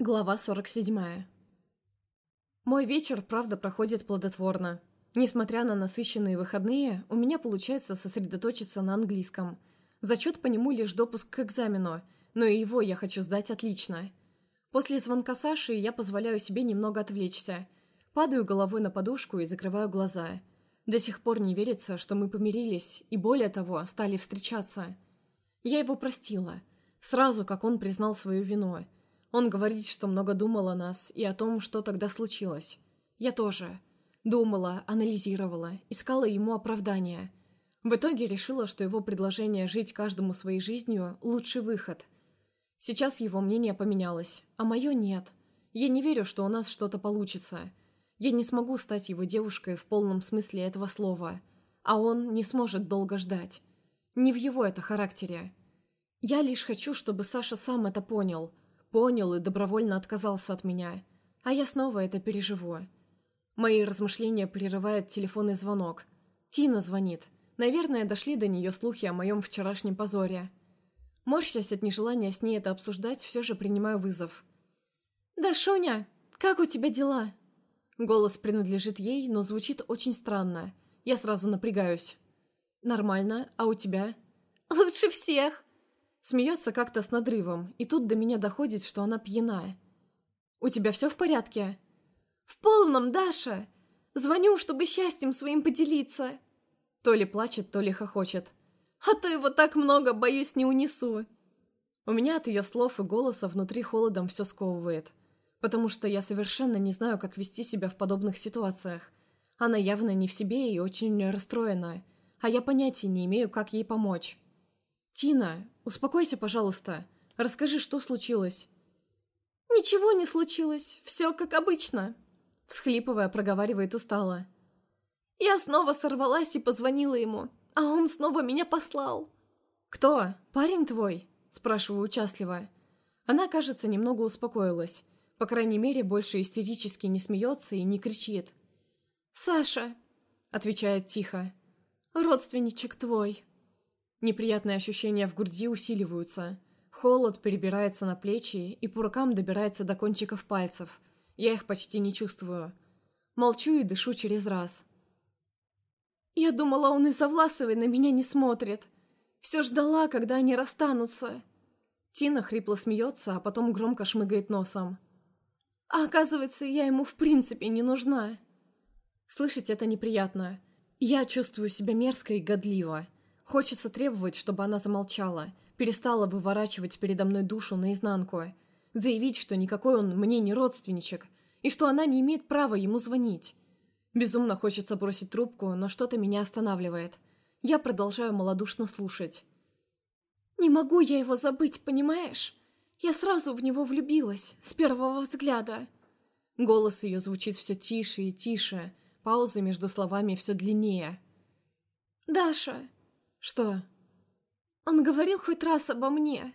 Глава 47. Мой вечер, правда, проходит плодотворно. Несмотря на насыщенные выходные, у меня получается сосредоточиться на английском. Зачет по нему лишь допуск к экзамену, но и его я хочу сдать отлично. После звонка Саши я позволяю себе немного отвлечься. Падаю головой на подушку и закрываю глаза. До сих пор не верится, что мы помирились, и более того, стали встречаться. Я его простила. Сразу, как он признал свою вину – он говорит, что много думал о нас и о том, что тогда случилось. Я тоже. Думала, анализировала, искала ему оправдания. В итоге решила, что его предложение жить каждому своей жизнью – лучший выход. Сейчас его мнение поменялось, а мое нет. Я не верю, что у нас что-то получится. Я не смогу стать его девушкой в полном смысле этого слова. А он не сможет долго ждать. Не в его это характере. Я лишь хочу, чтобы Саша сам это понял – Понял и добровольно отказался от меня. А я снова это переживу. Мои размышления прерывает телефонный звонок. Тина звонит. Наверное, дошли до нее слухи о моем вчерашнем позоре. Морщась от нежелания с ней это обсуждать, все же принимаю вызов. «Да, Шуня, как у тебя дела?» Голос принадлежит ей, но звучит очень странно. Я сразу напрягаюсь. «Нормально, а у тебя?» «Лучше всех!» Смеется как-то с надрывом, и тут до меня доходит, что она пьяная. «У тебя все в порядке?» «В полном, Даша! Звоню, чтобы счастьем своим поделиться!» То ли плачет, то ли хохочет. «А то его так много, боюсь, не унесу!» У меня от ее слов и голоса внутри холодом все сковывает, потому что я совершенно не знаю, как вести себя в подобных ситуациях. Она явно не в себе и очень расстроена, а я понятия не имею, как ей помочь. «Тина, успокойся, пожалуйста. Расскажи, что случилось?» «Ничего не случилось. Все как обычно», — всхлипывая, проговаривает устало. «Я снова сорвалась и позвонила ему, а он снова меня послал». «Кто? Парень твой?» — спрашиваю участливо. Она, кажется, немного успокоилась. По крайней мере, больше истерически не смеется и не кричит. «Саша», — отвечает тихо, — «родственничек твой». Неприятные ощущения в груди усиливаются. Холод перебирается на плечи и по рукам добирается до кончиков пальцев. Я их почти не чувствую. Молчу и дышу через раз. Я думала, он из-за Власовой на меня не смотрит. Все ждала, когда они расстанутся. Тина хрипло смеется, а потом громко шмыгает носом. А оказывается, я ему в принципе не нужна. Слышать это неприятно. Я чувствую себя мерзко и годливо. Хочется требовать, чтобы она замолчала, перестала выворачивать передо мной душу наизнанку, заявить, что никакой он мне не родственничек, и что она не имеет права ему звонить. Безумно хочется бросить трубку, но что-то меня останавливает. Я продолжаю малодушно слушать. «Не могу я его забыть, понимаешь? Я сразу в него влюбилась, с первого взгляда». Голос ее звучит все тише и тише, паузы между словами все длиннее. «Даша, «Что?» «Он говорил хоть раз обо мне?»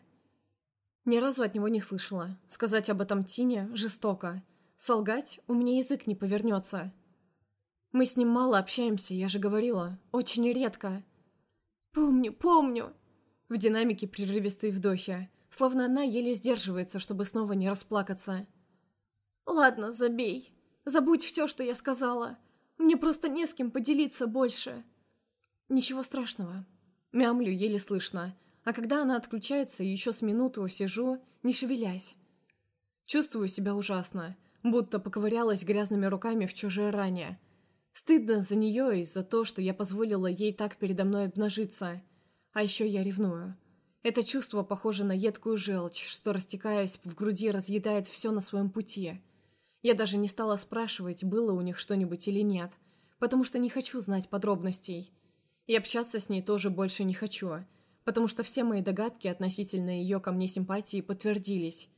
Ни разу от него не слышала. Сказать об этом Тине жестоко. Солгать у меня язык не повернется. Мы с ним мало общаемся, я же говорила. Очень редко. «Помню, помню!» В динамике прерывистые вдохи. Словно она еле сдерживается, чтобы снова не расплакаться. «Ладно, забей. Забудь все, что я сказала. Мне просто не с кем поделиться больше». «Ничего страшного. Мямлю еле слышно, а когда она отключается, еще с минуту сижу, не шевелясь. Чувствую себя ужасно, будто поковырялась грязными руками в чужой ране. Стыдно за нее и за то, что я позволила ей так передо мной обнажиться. А еще я ревную. Это чувство похоже на едкую желчь, что, растекаясь в груди, разъедает все на своем пути. Я даже не стала спрашивать, было у них что-нибудь или нет, потому что не хочу знать подробностей. И общаться с ней тоже больше не хочу, потому что все мои догадки относительно ее ко мне симпатии подтвердились.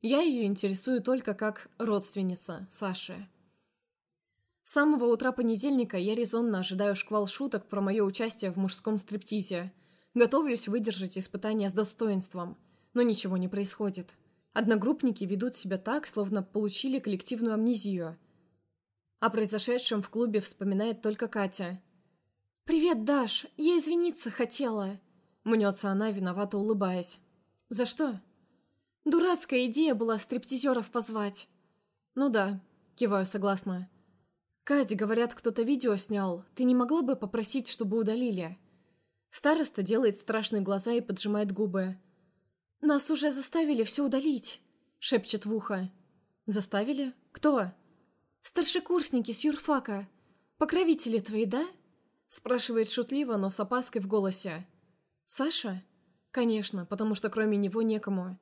Я ее интересую только как родственница Саши. С самого утра понедельника я резонно ожидаю шквал шуток про мое участие в мужском стриптизе. Готовлюсь выдержать испытания с достоинством, но ничего не происходит. Одногруппники ведут себя так, словно получили коллективную амнезию. О произошедшем в клубе вспоминает только Катя, «Привет, Даш! Я извиниться хотела!» Мнется она, виновато улыбаясь. «За что?» Дурацкая идея была стриптизеров позвать. Ну да, киваю согласно. Кать, говорят, кто-то видео снял. Ты не могла бы попросить, чтобы удалили? Староста делает страшные глаза и поджимает губы. «Нас уже заставили все удалить», — шепчет в ухо. «Заставили? Кто?» «Старшекурсники с юрфака. Покровители твои, да?» Спрашивает шутливо, но с опаской в голосе. «Саша?» «Конечно, потому что кроме него некому».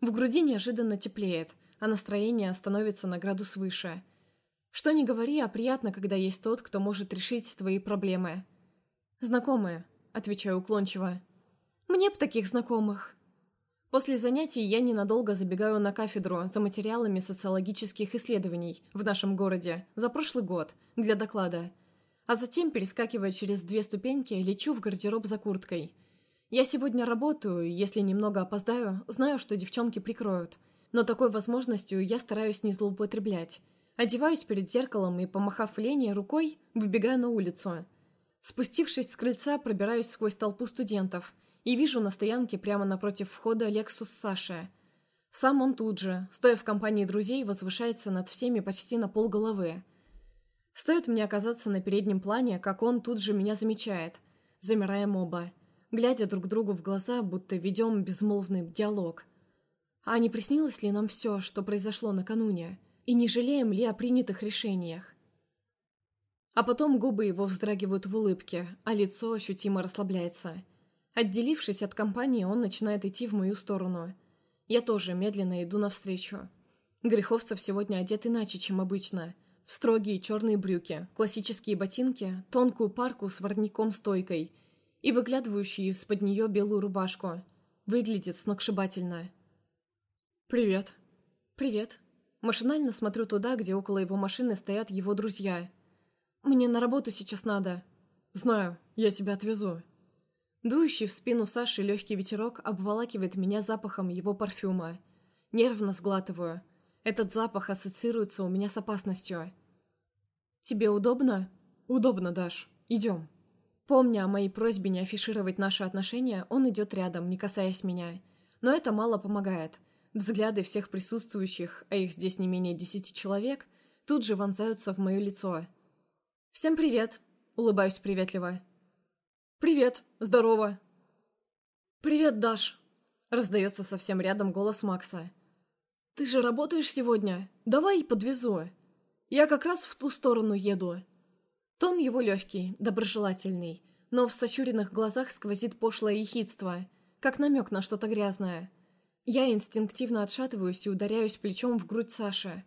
В груди неожиданно теплеет, а настроение становится на градус выше. Что ни говори, а приятно, когда есть тот, кто может решить твои проблемы. «Знакомые», — отвечаю уклончиво. «Мне б таких знакомых». После занятий я ненадолго забегаю на кафедру за материалами социологических исследований в нашем городе за прошлый год для доклада, а затем, перескакивая через две ступеньки, лечу в гардероб за курткой — я сегодня работаю, если немного опоздаю, знаю, что девчонки прикроют. Но такой возможностью я стараюсь не злоупотреблять. Одеваюсь перед зеркалом и, помахав Лене рукой, выбегаю на улицу. Спустившись с крыльца, пробираюсь сквозь толпу студентов и вижу на стоянке прямо напротив входа Лексус Саши. Сам он тут же, стоя в компании друзей, возвышается над всеми почти на полголовы. Стоит мне оказаться на переднем плане, как он тут же меня замечает. Замираем оба глядя друг другу в глаза, будто ведем безмолвный диалог. А не приснилось ли нам все, что произошло накануне, и не жалеем ли о принятых решениях? А потом губы его вздрагивают в улыбке, а лицо ощутимо расслабляется. Отделившись от компании, он начинает идти в мою сторону. Я тоже медленно иду навстречу. Греховцев сегодня одет иначе, чем обычно. Строгие черные брюки, классические ботинки, тонкую парку с воротником-стойкой – и выглядывающую из-под нее белую рубашку. Выглядит сногсшибательно. «Привет». «Привет». Машинально смотрю туда, где около его машины стоят его друзья. «Мне на работу сейчас надо». «Знаю, я тебя отвезу». Дующий в спину Саши легкий ветерок обволакивает меня запахом его парфюма. Нервно сглатываю. Этот запах ассоциируется у меня с опасностью. «Тебе удобно?» «Удобно, Даш. Идем». Помня о моей просьбе не афишировать наши отношения, он идет рядом, не касаясь меня. Но это мало помогает. Взгляды всех присутствующих, а их здесь не менее десяти человек, тут же вонзаются в мое лицо. «Всем привет!» — улыбаюсь приветливо. «Привет! Здорово!» «Привет, Даш!» — раздается совсем рядом голос Макса. «Ты же работаешь сегодня? Давай подвезу. Я как раз в ту сторону еду». Тон его легкий, доброжелательный, но в сощуренных глазах сквозит пошлое ехидство, как намек на что-то грязное. Я инстинктивно отшатываюсь и ударяюсь плечом в грудь Саши.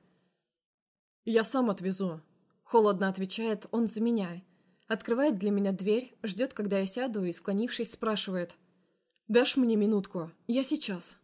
«Я сам отвезу», — холодно отвечает он за меня. Открывает для меня дверь, ждет, когда я сяду, и, склонившись, спрашивает. «Дашь мне минутку? Я сейчас».